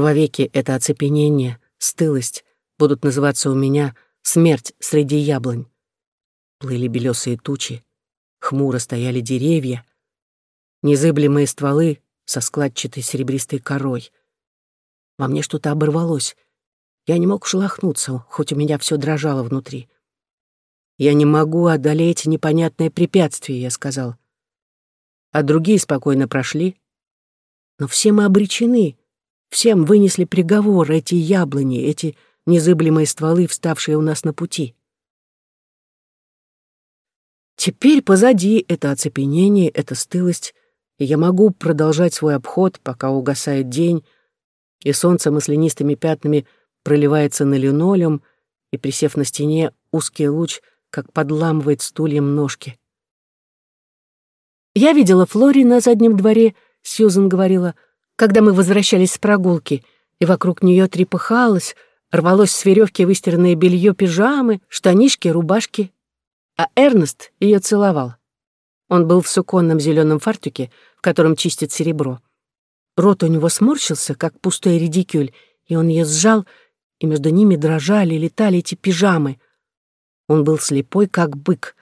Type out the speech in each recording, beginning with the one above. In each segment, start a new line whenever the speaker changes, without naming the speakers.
Вовеки это оцепенение, стылость будут называться у меня смерть среди яблонь. Плыли белесые тучи, хмуро стояли деревья, незыблемые стволы со складчатой серебристой корой. Во мне что-то оборвалось. Я не мог шелохнуться, хоть у меня все дрожало внутри. «Я не могу одолеть непонятное препятствие», — я сказал. А другие спокойно прошли. Но все мы обречены. Всем вынесли приговор эти яблони, эти незыблемые стволы, вставшие у нас на пути. Теперь позади это оцепенение, эта стылость, и я могу продолжать свой обход, пока угасает день, и солнце маслянистыми пятнами проливается на линолеум, и, присев на стене, узкий луч, как подламывает стульям ножки. «Я видела Флори на заднем дворе», — Сьюзен говорила, «когда мы возвращались с прогулки, и вокруг нее трепыхалось, рвалось с веревки выстиранное белье пижамы, штанишки, рубашки. А Эрнест ее целовал. Он был в суконном зеленом фартуке, в котором чистит серебро. Рот у него сморщился, как пустой редикюль, и он ее сжал, и между ними дрожали, летали эти пижамы. Он был слепой, как бык.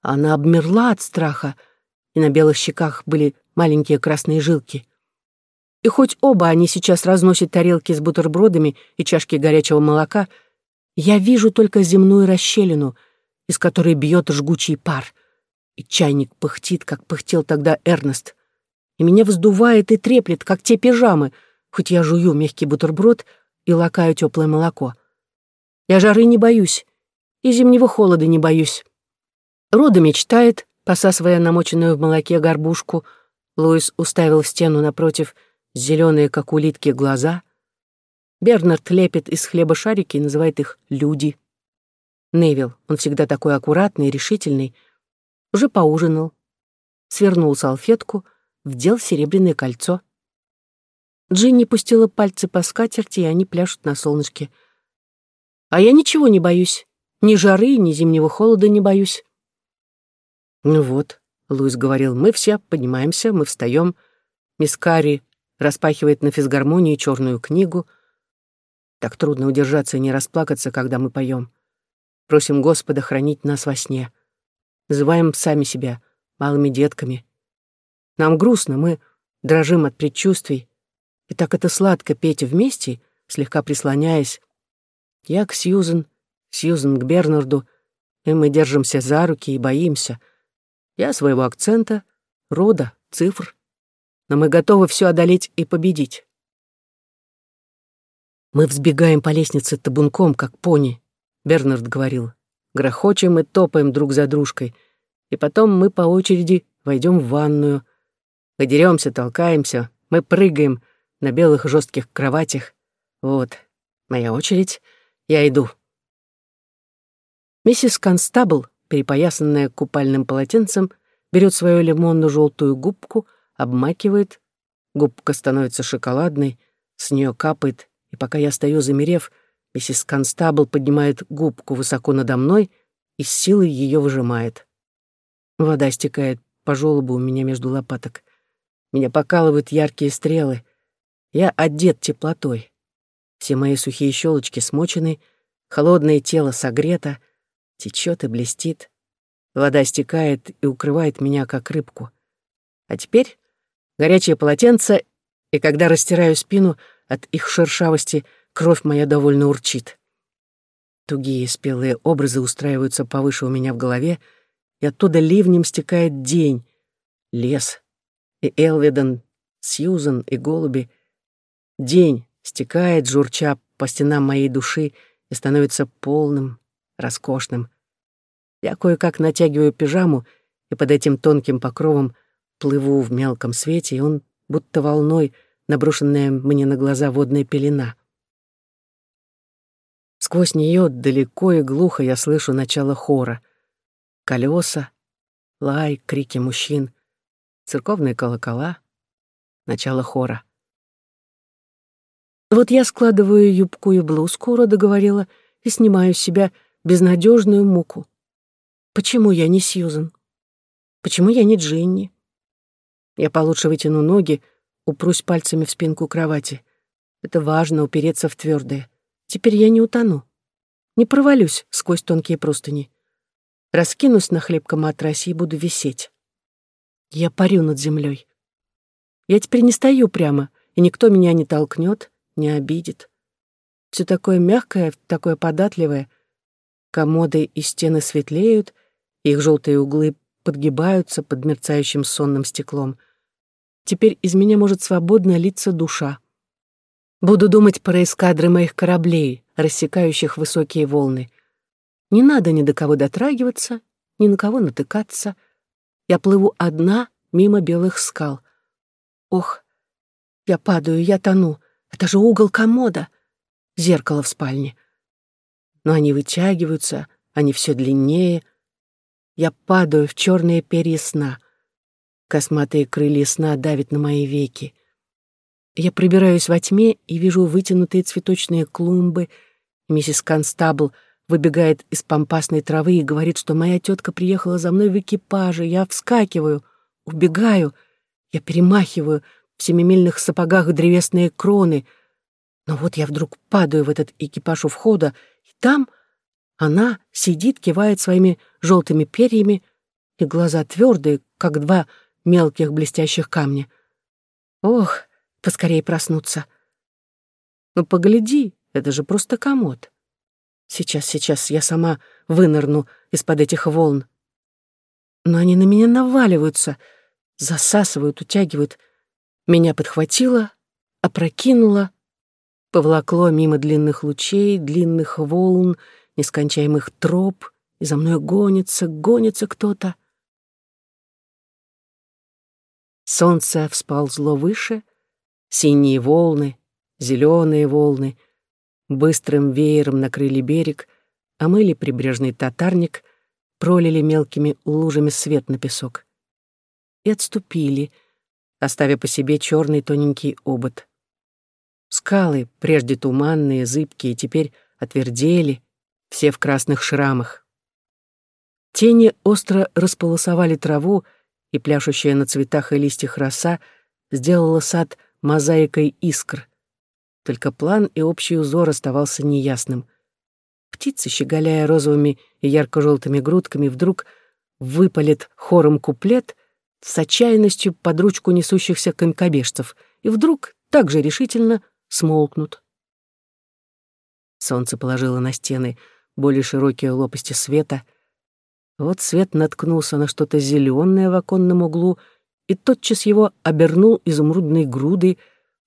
Она обмерла от страха, и на белых щеках были маленькие красные жилки. И хоть оба они сейчас разносят тарелки с бутербродами и чашки горячего молока, я вижу только земную расщелину, из которой бьет жгучий пар. И чайник пыхтит, как пыхтел тогда Эрнест. И меня вздувает и треплет, как те пижамы, хоть я жую мягкий бутерброд и лакаю теплое молоко. Я жары не боюсь, и зимнего холода не боюсь. Рода мечтает, посасывая намоченную в молоке горбушку. Луис уставил стену напротив — зеленые, как улитки, глаза. Бернард лепит из хлеба шарики и называет их «люди». Невил, он всегда такой аккуратный и решительный, уже поужинал, свернул салфетку, вдел серебряное кольцо. Джинни пустила пальцы по скатерти, и они пляшут на солнышке. А я ничего не боюсь. Ни жары, ни зимнего холода не боюсь. Ну вот, Луис говорил, мы все поднимаемся, мы встаем. Мисс Карри распахивает на физгармонии черную книгу. Так трудно удержаться и не расплакаться, когда мы поем. Просим Господа хранить нас во сне. Называем сами себя малыми детками. Нам грустно, мы дрожим от предчувствий. И так это сладко петь вместе, слегка прислоняясь. Я к Сьюзен, Сьюзен к Бернарду, и мы держимся за руки и боимся. Я своего акцента, рода, цифр, но мы готовы все одолеть и победить. Мы взбегаем по лестнице табунком, как пони, Бернард говорил. Грохочем и топаем друг за дружкой. И потом мы по очереди войдем в ванную. Мы деремся, толкаемся, мы прыгаем на белых жестких кроватях. Вот, моя очередь, я иду. Миссис Констабл, перепоясанная купальным полотенцем, берет свою лимонно-желтую губку — обмакивает, губка становится шоколадной, с нее капает, и пока я стою замерев, миссис Констабл поднимает губку высоко надо мной и с силой ее выжимает. Вода стекает по желобу у меня между лопаток. Меня покалывают яркие стрелы. Я одет теплотой. Все мои сухие щелочки смочены, холодное тело согрето, течет и блестит. Вода стекает и укрывает меня, как рыбку. А теперь горячее полотенце, и когда растираю спину, от их шершавости кровь моя довольно урчит. Тугие спелые образы устраиваются повыше у меня в голове, и оттуда ливнем стекает день, лес, и Элвидон, Сьюзен и голуби. День стекает, журча по стенам моей души, и становится полным, роскошным. Я кое-как натягиваю пижаму, и под этим тонким покровом плыву в мелком свете, и он будто волной, наброшенная мне на глаза водная пелена. Сквозь нее далеко и глухо я слышу начало хора. Колеса, лай, крики мужчин, церковные колокола, начало хора. Вот я складываю юбку и блузку, Рода говорила, и снимаю с себя безнадежную муку. Почему я не Сьюзен? Почему я не Джинни? Я получше вытяну ноги, упрусь пальцами в спинку кровати. Это важно упереться в твердое. Теперь я не утону. Не провалюсь сквозь тонкие простыни. Раскинусь на хлебком матрасе и буду висеть. Я парю над землей. Я теперь не стою прямо, и никто меня не толкнет, не обидит. Все такое мягкое, такое податливое. Комоды и стены светлеют, их желтые углы подгибаются под мерцающим сонным стеклом. Теперь из меня может свободно литься душа. Буду думать про эскадры моих кораблей, рассекающих высокие волны. Не надо ни до кого дотрагиваться, ни на кого натыкаться. Я плыву одна мимо белых скал. Ох, я падаю, я тону. Это же угол комода. Зеркало в спальне. Но они вытягиваются, они все длиннее. Я падаю в черные перья сна. Косматые крылья сна давят на мои веки. Я пробираюсь во тьме и вижу вытянутые цветочные клумбы. Миссис Констабл выбегает из помпасной травы и говорит, что моя тетка приехала за мной в экипаже. Я вскакиваю, убегаю, я перемахиваю в семимильных сапогах древесные кроны. Но вот я вдруг падаю в этот экипаж у входа, и там она сидит, кивает своими желтыми перьями, и глаза твердые, как два мелких блестящих камня. Ох, поскорее проснуться. Ну, погляди, это же просто комод. Сейчас, сейчас я сама вынырну из-под этих волн. Но они на меня наваливаются, засасывают, утягивают. Меня подхватило, опрокинуло, повлакло мимо длинных лучей, длинных волн, нескончаемых троп, и за мной гонится, гонится кто-то. Солнце всползло выше, Синие волны, зеленые волны быстрым веером накрыли берег, омыли прибрежный татарник, пролили мелкими лужами свет на песок. И отступили, оставя по себе черный тоненький обод. Скалы, прежде туманные, зыбкие, теперь отвердели, все в красных шрамах. Тени остро располосовали траву, и пляшущая на цветах и листьях роса сделала сад мозаикой искр. Только план и общий узор оставался неясным. Птицы, щеголяя розовыми и ярко-желтыми грудками, вдруг выпалит хором куплет с отчаянностью под ручку несущихся конькобежцев и вдруг так же решительно смолкнут. Солнце положило на стены более широкие лопасти света. Вот свет наткнулся на что-то зеленое в оконном углу — и тотчас его обернул изумрудной грудой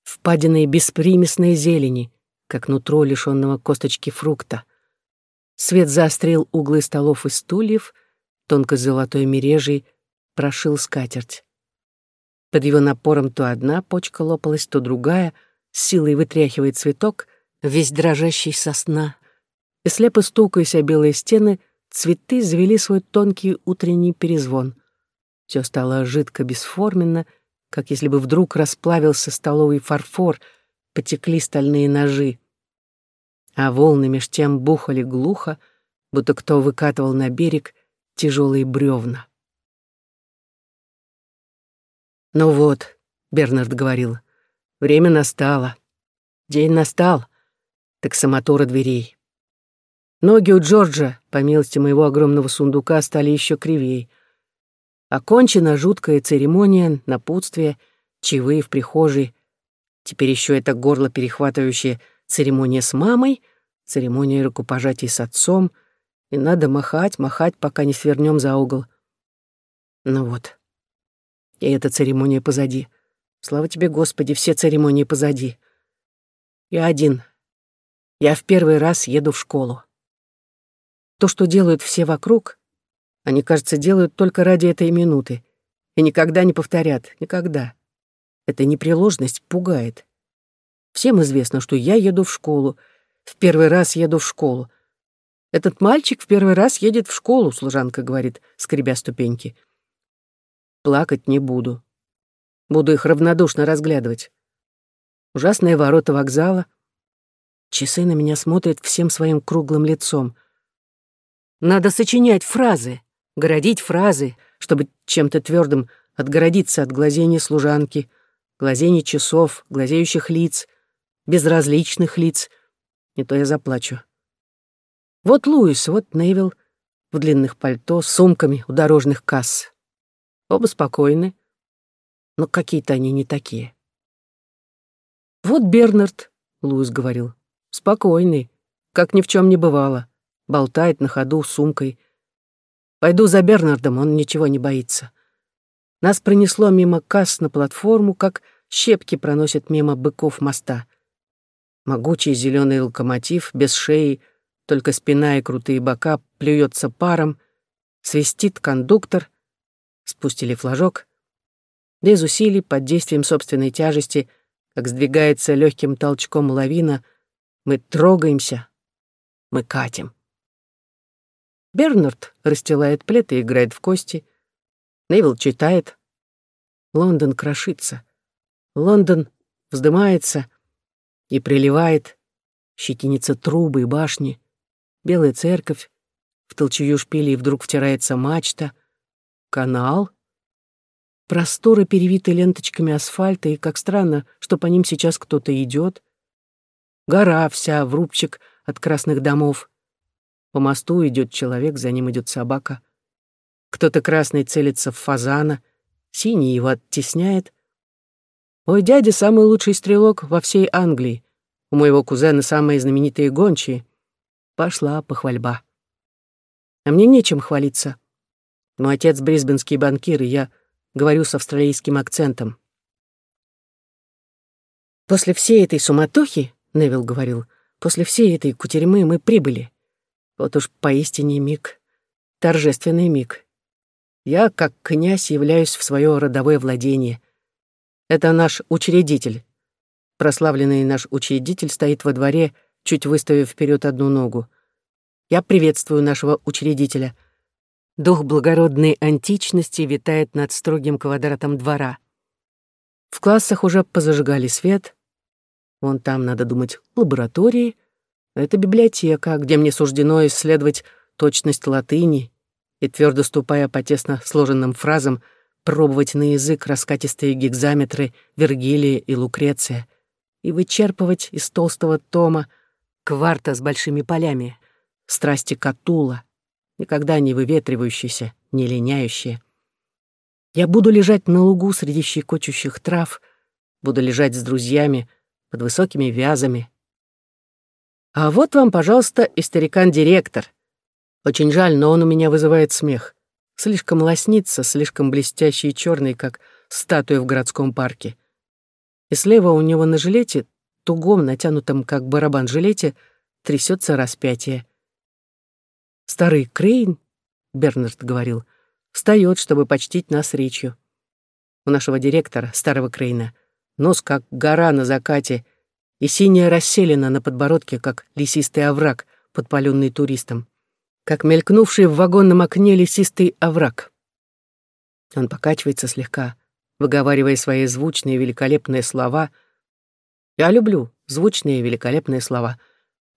впадиной беспримесной зелени, как нутро лишенного косточки фрукта. Свет заострил углы столов и стульев, тонко золотой мережей прошил скатерть. Под его напором то одна почка лопалась, то другая, с силой вытряхивая цветок, весь дрожащий сосна. И слепо стукаясь о белые стены, цветы завели свой тонкий утренний перезвон — все стало жидко бесформенно, как если бы вдруг расплавился столовый фарфор, потекли стальные ножи. А волны меж тем бухали глухо, будто кто выкатывал на берег тяжелые бревна. «Ну вот», — Бернард говорил, — «время настало. День настал. Так самотора дверей». Ноги у Джорджа, по милости моего огромного сундука, стали еще кривей — Окончена жуткая церемония, напутствие, чаевые в прихожей. Теперь еще это горло перехватывающая церемония с мамой, церемония рукопожатий с отцом, и надо махать, махать, пока не свернем за угол. Ну вот. И эта церемония позади. Слава тебе, Господи, все церемонии позади. Я один. Я в первый раз еду в школу. То, что делают все вокруг, они, кажется, делают только ради этой минуты. И никогда не повторят. Никогда. Эта непреложность пугает. Всем известно, что я еду в школу. В первый раз еду в школу. Этот мальчик в первый раз едет в школу, служанка говорит, скребя ступеньки. Плакать не буду. Буду их равнодушно разглядывать. Ужасные ворота вокзала. Часы на меня смотрят всем своим круглым лицом. Надо сочинять фразы городить фразы, чтобы чем-то твердым отгородиться от глазения служанки, глазений часов, глазеющих лиц, безразличных лиц. Не то я заплачу. Вот Луис, вот Невил в длинных пальто с сумками у дорожных касс. Оба спокойны, но какие-то они не такие. «Вот Бернард», — Луис говорил, — «спокойный, как ни в чем не бывало, болтает на ходу сумкой. Пойду за Бернардом, он ничего не боится». Нас пронесло мимо касс на платформу, как щепки проносят мимо быков моста. Могучий зеленый локомотив, без шеи, только спина и крутые бока, плюется паром, свистит кондуктор, спустили флажок. Без усилий, под действием собственной тяжести, как сдвигается легким толчком лавина, мы трогаемся, мы катим. Бернард расстилает плед и играет в кости. Невил читает. Лондон крошится. Лондон вздымается и приливает, щетинится трубы и башни, белая церковь, в толчую шпилей вдруг втирается мачта, канал, просторы перевиты ленточками асфальта, и как странно, что по ним сейчас кто-то идет, гора вся в рубчик от красных домов, по мосту идет человек, за ним идет собака, кто-то красный целится в фазана, синий его оттесняет, мой дядя самый лучший стрелок во всей Англии. У моего кузена самые знаменитые гончие. Пошла похвальба. А мне нечем хвалиться. Мой отец брисбенский банкир, и я говорю с австралийским акцентом. После всей этой суматохи, Невил говорил, после всей этой кутерьмы мы прибыли. Вот уж поистине миг, торжественный миг. Я, как князь, являюсь в свое родовое владение. Это наш учредитель. Прославленный наш учредитель стоит во дворе, чуть выставив вперед одну ногу. Я приветствую нашего учредителя. Дух благородной античности витает над строгим квадратом двора. В классах уже позажигали свет. Вон там, надо думать, лаборатории. Это библиотека, где мне суждено исследовать точность латыни и, твердо ступая по тесно сложенным фразам, пробовать на язык раскатистые гигзаметры Вергилия и Лукреция и вычерпывать из толстого тома кварта с большими полями, страсти Катула, никогда не выветривающиеся, не линяющие. Я буду лежать на лугу среди щекочущих трав, буду лежать с друзьями под высокими вязами. А вот вам, пожалуйста, и старикан-директор. Очень жаль, но он у меня вызывает смех. Слишком лоснится, слишком блестящий и черный, как статуя в городском парке. И слева у него на жилете, тугом, натянутом, как барабан жилете, трясется распятие. Старый Крейн, Бернард говорил, встает, чтобы почтить нас речью. У нашего директора, старого Крейна, нос как гора на закате и синяя расселена на подбородке, как лесистый овраг, подпаленный туристом как мелькнувший в вагонном окне лесистый овраг. Он покачивается слегка, выговаривая свои звучные великолепные слова. Я люблю звучные великолепные слова,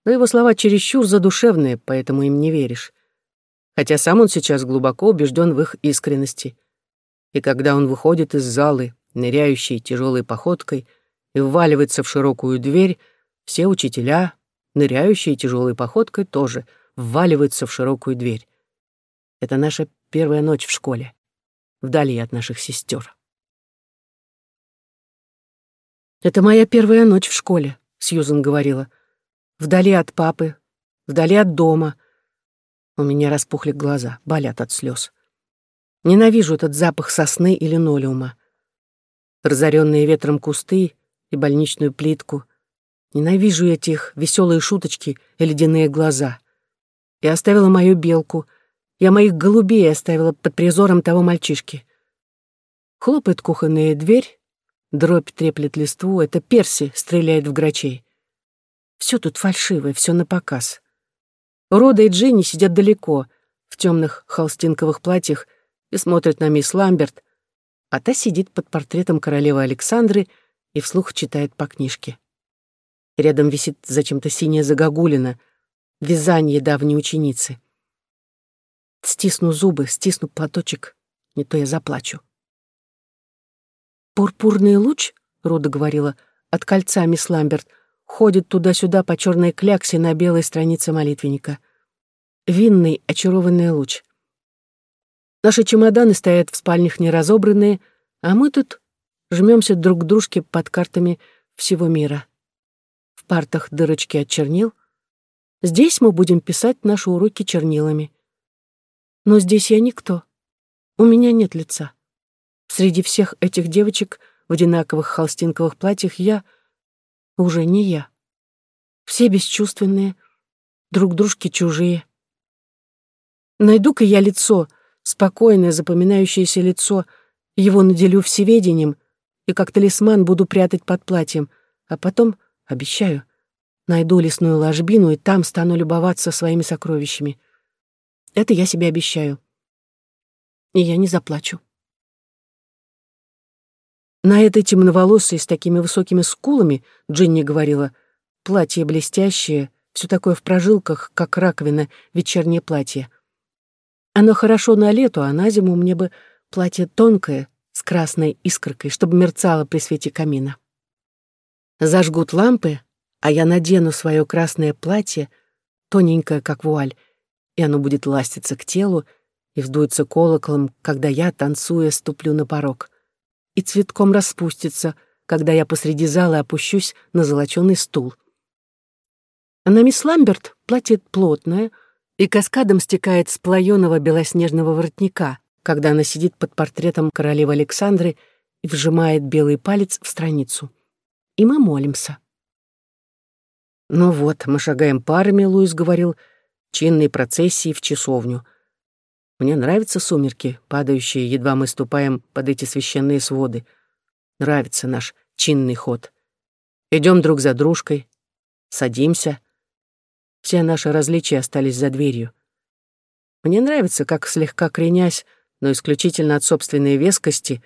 но его слова чересчур задушевные, поэтому им не веришь. Хотя сам он сейчас глубоко убежден в их искренности. И когда он выходит из залы, ныряющей тяжелой походкой, и вваливается в широкую дверь, все учителя, ныряющие тяжелой походкой, тоже — вваливаются в широкую дверь. Это наша первая ночь в школе, вдали от наших сестер. «Это моя первая ночь в школе», — Сьюзен говорила. «Вдали от папы, вдали от дома». У меня распухли глаза, болят от слез. Ненавижу этот запах сосны и линолеума. Разоренные ветром кусты и больничную плитку. Ненавижу этих веселые шуточки и ледяные глаза. Я оставила мою белку. Я моих голубей оставила под призором того мальчишки. Хлопает кухонная дверь, дробь треплет листву, это Перси стреляет в грачей. Все тут фальшивое, все на показ. Рода и Джинни сидят далеко, в темных холстинковых платьях, и смотрят на мисс Ламберт, а та сидит под портретом королевы Александры и вслух читает по книжке. Рядом висит зачем-то синяя загогулина, вязание давней ученицы. Стисну зубы, стисну платочек, не то я заплачу. «Пурпурный луч», — Руда говорила, — «от кольца, мисс Ламберт, ходит туда-сюда по черной кляксе на белой странице молитвенника. Винный, очарованный луч. Наши чемоданы стоят в спальнях неразобранные, а мы тут жмемся друг к дружке под картами всего мира. В партах дырочки от чернил. Здесь мы будем писать наши уроки чернилами. Но здесь я никто. У меня нет лица. Среди всех этих девочек в одинаковых холстинковых платьях я уже не я. Все бесчувственные, друг дружке чужие. Найду-ка я лицо, спокойное, запоминающееся лицо, его наделю всеведением и как талисман буду прятать под платьем, а потом, обещаю, найду лесную ложбину и там стану любоваться своими сокровищами. Это я себе обещаю. И я не заплачу. На этой темноволосой с такими высокими скулами, Джинни говорила, платье блестящее, все такое в прожилках, как раковина, вечернее платье. Оно хорошо на лету, а на зиму мне бы платье тонкое, с красной искоркой, чтобы мерцало при свете камина. Зажгут лампы, а я надену свое красное платье, тоненькое, как вуаль, и оно будет ластиться к телу и вздуется колоколом, когда я, танцуя, ступлю на порог и цветком распустится, когда я посреди зала опущусь на золоченый стул. А на мисс Ламберт платье плотное и каскадом стекает с плаёного белоснежного воротника, когда она сидит под портретом королевы Александры и вжимает белый палец в страницу. И мы молимся. «Ну вот, мы шагаем парами», — Луис говорил, — «чинной процессии в часовню». Мне нравятся сумерки, падающие, едва мы ступаем под эти священные своды. Нравится наш чинный ход. Идем друг за дружкой, садимся. Все наши различия остались за дверью. Мне нравится, как слегка кренясь, но исключительно от собственной вескости,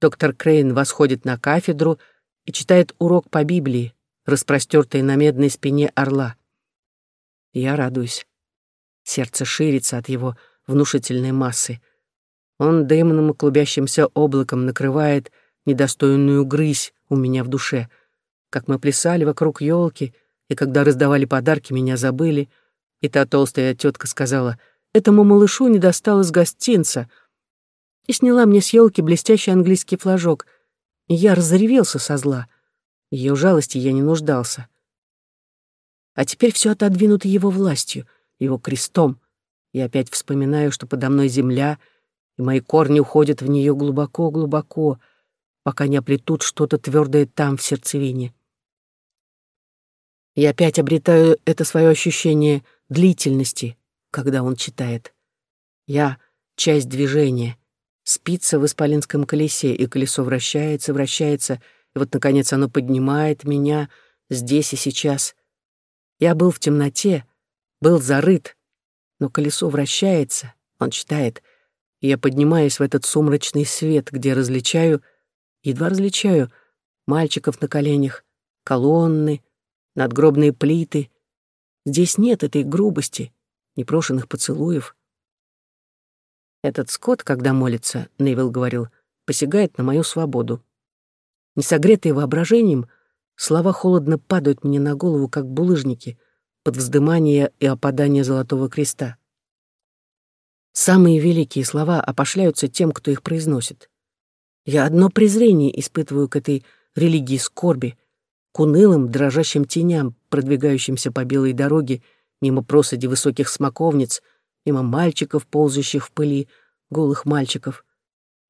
доктор Крейн восходит на кафедру и читает урок по Библии, распростёртой на медной спине орла. Я радуюсь. Сердце ширится от его внушительной массы. Он дымным клубящимся облаком накрывает недостойную грызь у меня в душе. Как мы плясали вокруг елки, и когда раздавали подарки, меня забыли, и та толстая тетка сказала, «Этому малышу не досталось гостинца», и сняла мне с елки блестящий английский флажок. И я разревелся со зла. Ее жалости я не нуждался. А теперь все отодвинуто его властью, его крестом, и опять вспоминаю, что подо мной земля, и мои корни уходят в нее глубоко-глубоко, пока не оплетут что-то твердое там, в сердцевине. И опять обретаю это свое ощущение длительности, когда он читает. Я — часть движения, спица в исполинском колесе, и колесо вращается, вращается, и вот, наконец, оно поднимает меня здесь и сейчас. Я был в темноте, был зарыт, но колесо вращается, он читает, и я поднимаюсь в этот сумрачный свет, где различаю, едва различаю, мальчиков на коленях, колонны, надгробные плиты. Здесь нет этой грубости, непрошенных поцелуев. Этот скот, когда молится, Невил говорил, посягает на мою свободу. Несогретые воображением, слова холодно падают мне на голову, как булыжники — под вздымание и опадание Золотого Креста. Самые великие слова опошляются тем, кто их произносит. Я одно презрение испытываю к этой религии скорби, к унылым, дрожащим теням, продвигающимся по белой дороге, мимо просади высоких смоковниц, мимо мальчиков, ползающих в пыли, голых мальчиков.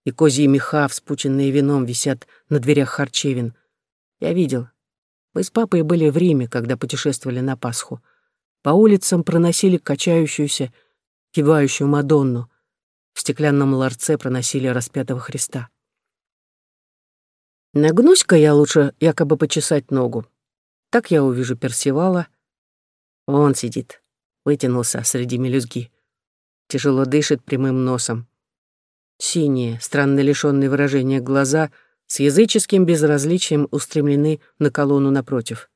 И козьи меха, вспученные вином, висят на дверях харчевин. Я видел, мы с папой были в Риме, когда путешествовали на Пасху. По улицам проносили качающуюся, кивающую Мадонну. В стеклянном ларце проносили распятого Христа. Нагнусь-ка я лучше якобы почесать ногу. Так я увижу Персивала. Он сидит, вытянулся среди мелюзги. Тяжело дышит прямым носом. Синие, странно лишённые выражения глаза — с языческим безразличием устремлены на колонну напротив.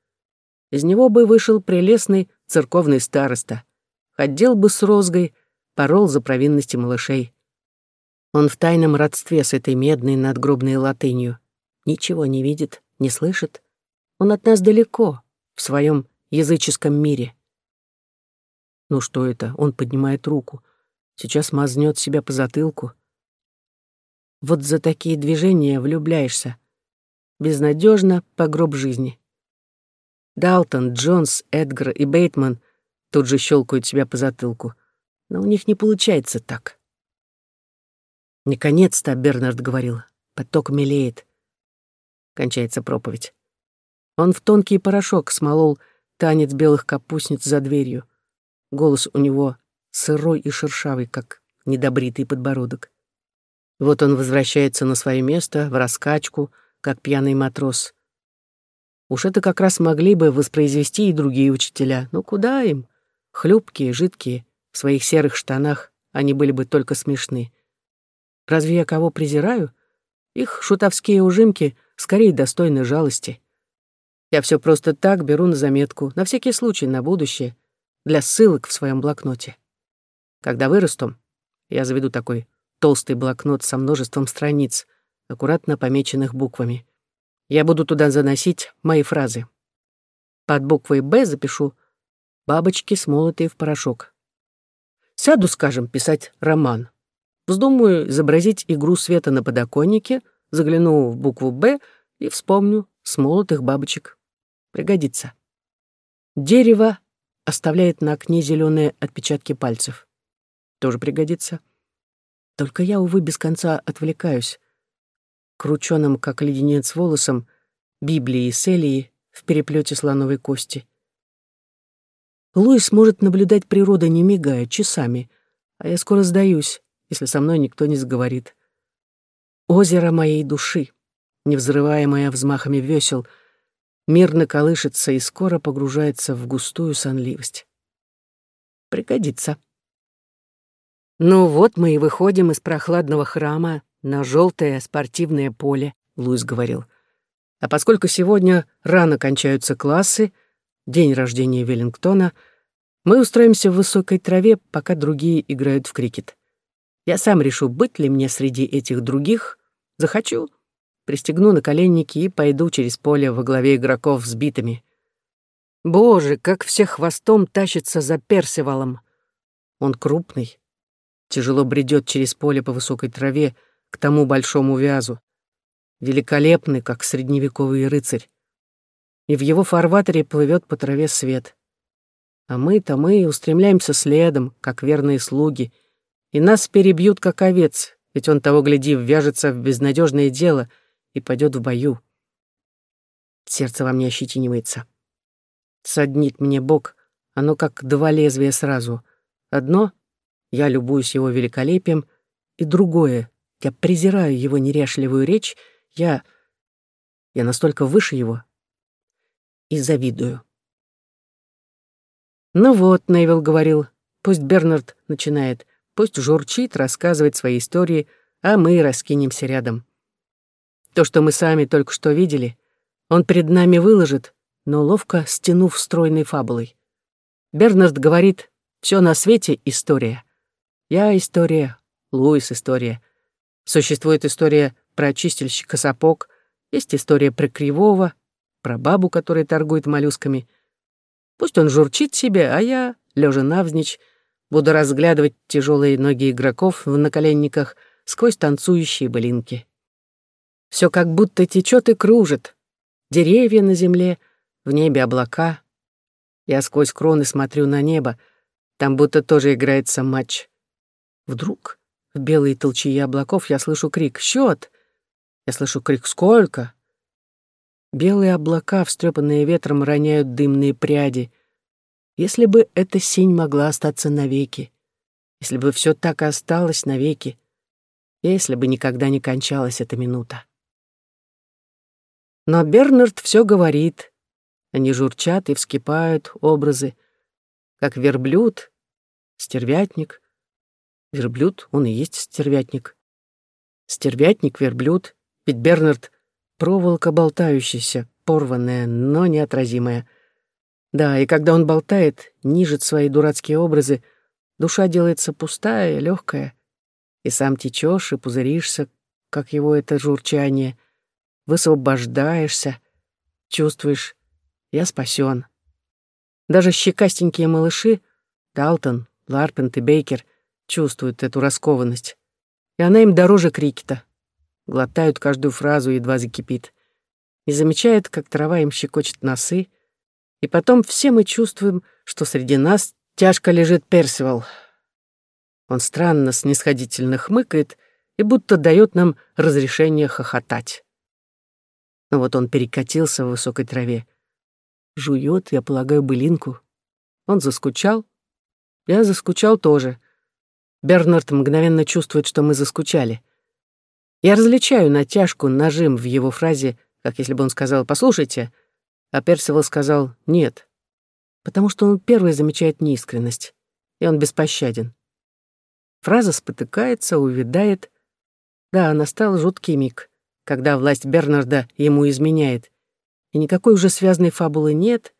Из него бы вышел прелестный церковный староста, ходил бы с розгой, порол за провинности малышей. Он в тайном родстве с этой медной надгробной латынью. Ничего не видит, не слышит. Он от нас далеко, в своем языческом мире. Ну что это? Он поднимает руку. Сейчас мазнет себя по затылку. Вот за такие движения влюбляешься. Безнадежно по гроб жизни. Далтон, Джонс, Эдгар и Бейтман тут же щелкают себя по затылку. Но у них не получается так. «Наконец-то», — Бернард говорил, — «поток мелеет». Кончается проповедь. Он в тонкий порошок смолол танец белых капустниц за дверью. Голос у него сырой и шершавый, как недобритый подбородок. Вот он возвращается на свое место, в раскачку, как пьяный матрос. Уж это как раз могли бы воспроизвести и другие учителя. Но куда им? Хлюпкие, жидкие, в своих серых штанах они были бы только смешны. Разве я кого презираю? Их шутовские ужимки скорее достойны жалости. Я все просто так беру на заметку, на всякий случай, на будущее, для ссылок в своем блокноте. Когда вырасту, я заведу такой толстый блокнот со множеством страниц, аккуратно помеченных буквами. Я буду туда заносить мои фразы. Под буквой «Б» запишу «бабочки, смолотые в порошок». Сяду, скажем, писать роман. Вздумаю изобразить игру света на подоконнике, загляну в букву «Б» и вспомню смолотых бабочек. Пригодится. Дерево оставляет на окне зеленые отпечатки пальцев. Тоже пригодится. Только я, увы, без конца отвлекаюсь крученым, как леденец, волосом, Библии и Селии в переплете слоновой кости. Луис может наблюдать природу, не мигая, часами, а я скоро сдаюсь, если со мной никто не заговорит. Озеро моей души, невзрываемое взмахами весел, мирно колышется и скоро погружается в густую сонливость. Пригодится. Ну вот мы и выходим из прохладного храма на желтое спортивное поле, Луис говорил. А поскольку сегодня рано кончаются классы, день рождения Веллингтона, мы устроимся в высокой траве, пока другие играют в крикет. Я сам решу, быть ли мне среди этих других. Захочу, пристегну наколенники и пойду через поле во главе игроков с битами. Боже, как все хвостом тащится за Персивалом. Он крупный, тяжело бредет через поле по высокой траве, к тому большому вязу. Великолепный, как средневековый рыцарь. И в его фарватере плывет по траве свет. А мы-то мы устремляемся следом, как верные слуги, и нас перебьют, как овец, ведь он того, гляди, ввяжется в безнадежное дело и пойдет в бою. Сердце во мне ощетинивается. Саднит мне бок, оно как два лезвия сразу. Одно — я любуюсь его великолепием, и другое я презираю его неряшливую речь, я... я настолько выше его и завидую. «Ну вот», — Невилл говорил, — «пусть Бернард начинает, пусть журчит, рассказывает свои истории, а мы раскинемся рядом. То, что мы сами только что видели, он перед нами выложит, но ловко стянув стройной фабулой. Бернард говорит, все на свете история. Я история, Луис история — Существует история про чистильщика сапог, есть история про Кривого, про бабу, которая торгует моллюсками. Пусть он журчит себе, а я, лежа навзничь, буду разглядывать тяжелые ноги игроков в наколенниках сквозь танцующие былинки. Все как будто течет и кружит. Деревья на земле, в небе облака. Я сквозь кроны смотрю на небо, там будто тоже играется матч. Вдруг в белые толчьи облаков я слышу крик «Счет!» Я слышу крик «Сколько?». Белые облака, встрепанные ветром, роняют дымные пряди. Если бы эта синь могла остаться навеки, если бы все так и осталось навеки, если бы никогда не кончалась эта минута. Но Бернард все говорит. Они журчат и вскипают образы, как верблюд, стервятник, Верблюд, он и есть стервятник. Стервятник, верблюд, ведь Бернард — проволока болтающаяся, порванная, но неотразимая. Да, и когда он болтает, нижет свои дурацкие образы, душа делается пустая, легкая, и сам течешь и пузыришься, как его это журчание, высвобождаешься, чувствуешь, Я спасен. Даже щекастенькие малыши, Далтон, Ларпент и Бейкер, чувствуют эту раскованность. И она им дороже крикета. Глотают каждую фразу, едва закипит. Не замечают, как трава им щекочет носы. И потом все мы чувствуем, что среди нас тяжко лежит Персивал. Он странно снисходительно хмыкает и будто дает нам разрешение хохотать. Но вот он перекатился в высокой траве. Жует, я полагаю, былинку. Он заскучал. Я заскучал тоже. Бернард мгновенно чувствует, что мы заскучали. Я различаю натяжку, нажим в его фразе, как если бы он сказал «послушайте», а Персивал сказал «нет», потому что он первый замечает неискренность, и он беспощаден. Фраза спотыкается, увядает. Да, настал жуткий миг, когда власть Бернарда ему изменяет, и никакой уже связанной фабулы нет,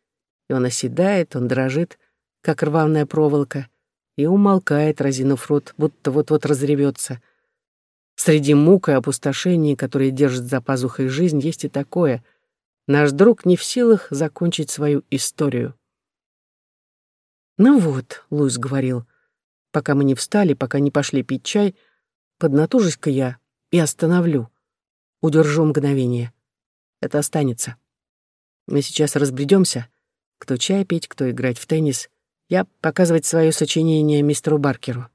и он оседает, он дрожит, как рваная проволока, и умолкает, разинув рот, будто вот-вот разревется. Среди мук и опустошений, которые держат за пазухой жизнь, есть и такое. Наш друг не в силах закончить свою историю. «Ну вот», — Луис говорил, — Пока мы не встали, пока не пошли пить чай, поднатужусь-ка я и остановлю. Удержу мгновение. Это останется. Мы сейчас разбредемся. Кто чай пить, кто играть в теннис. Я показывать свое сочинение мистеру Баркеру.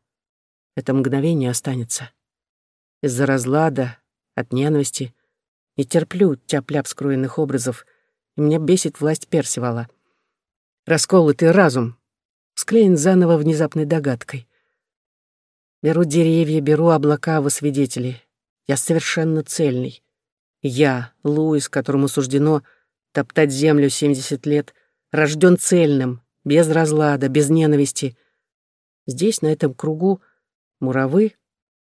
Это мгновение останется. Из-за разлада, от ненависти. Не терплю тяп-ляп скроенных образов, и меня бесит власть Персивала. Расколотый разум, склеен заново внезапной догадкой. Беру деревья, беру облака во свидетели. Я совершенно цельный. Я, Луис, которому суждено топтать землю 70 лет, рожден цельным, без разлада, без ненависти. Здесь, на этом кругу, муравы,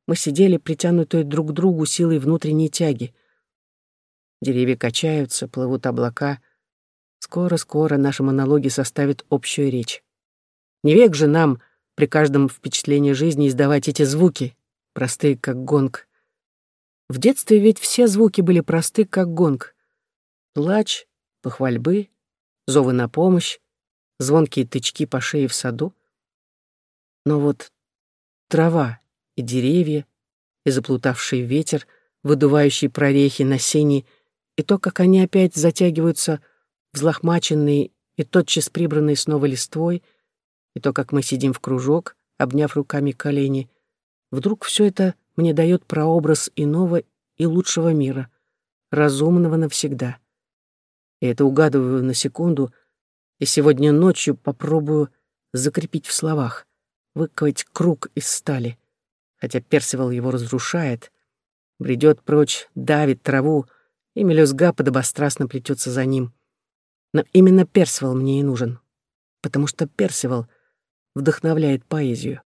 мы сидели притянутые друг к другу силой внутренней тяги. Деревья качаются, плывут облака. Скоро-скоро наши монологи составят общую речь. Не век же нам — при каждом впечатлении жизни издавать эти звуки, простые как гонг. В детстве ведь все звуки были просты как гонг. Плач, похвальбы, зовы на помощь, звонкие тычки по шее в саду. Но вот трава и деревья, и заплутавший ветер, выдувающий прорехи на сене, и то, как они опять затягиваются взлохмаченные и тотчас прибранные снова листвой — и то, как мы сидим в кружок, обняв руками колени, вдруг все это мне дает прообраз иного и лучшего мира, разумного навсегда. И это угадываю на секунду, и сегодня ночью попробую закрепить в словах, выковать круг из стали, хотя Персивал его разрушает, бредет прочь, давит траву, и мелюзга подобострастно плетется за ним. Но именно Персивал мне и нужен, потому что Персивал вдохновляет поэзию.